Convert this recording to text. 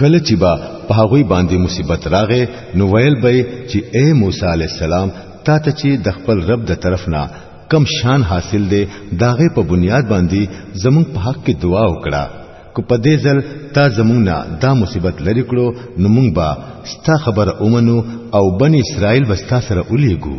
کله چې با په هغه باندې مصیبت راغې نو ویل به چې اے موسی علی السلام تا ته چې د خپل رب د طرف نه کم شان حاصل دی داغه په بنیاد باندې زمون په حق کې دعا وکړه کو په دې ځل تا زمون نه دا مصیبت لری کړو نو مونږ با ستا خبر اومنو او بنی اسرائیل وستا سره الیګو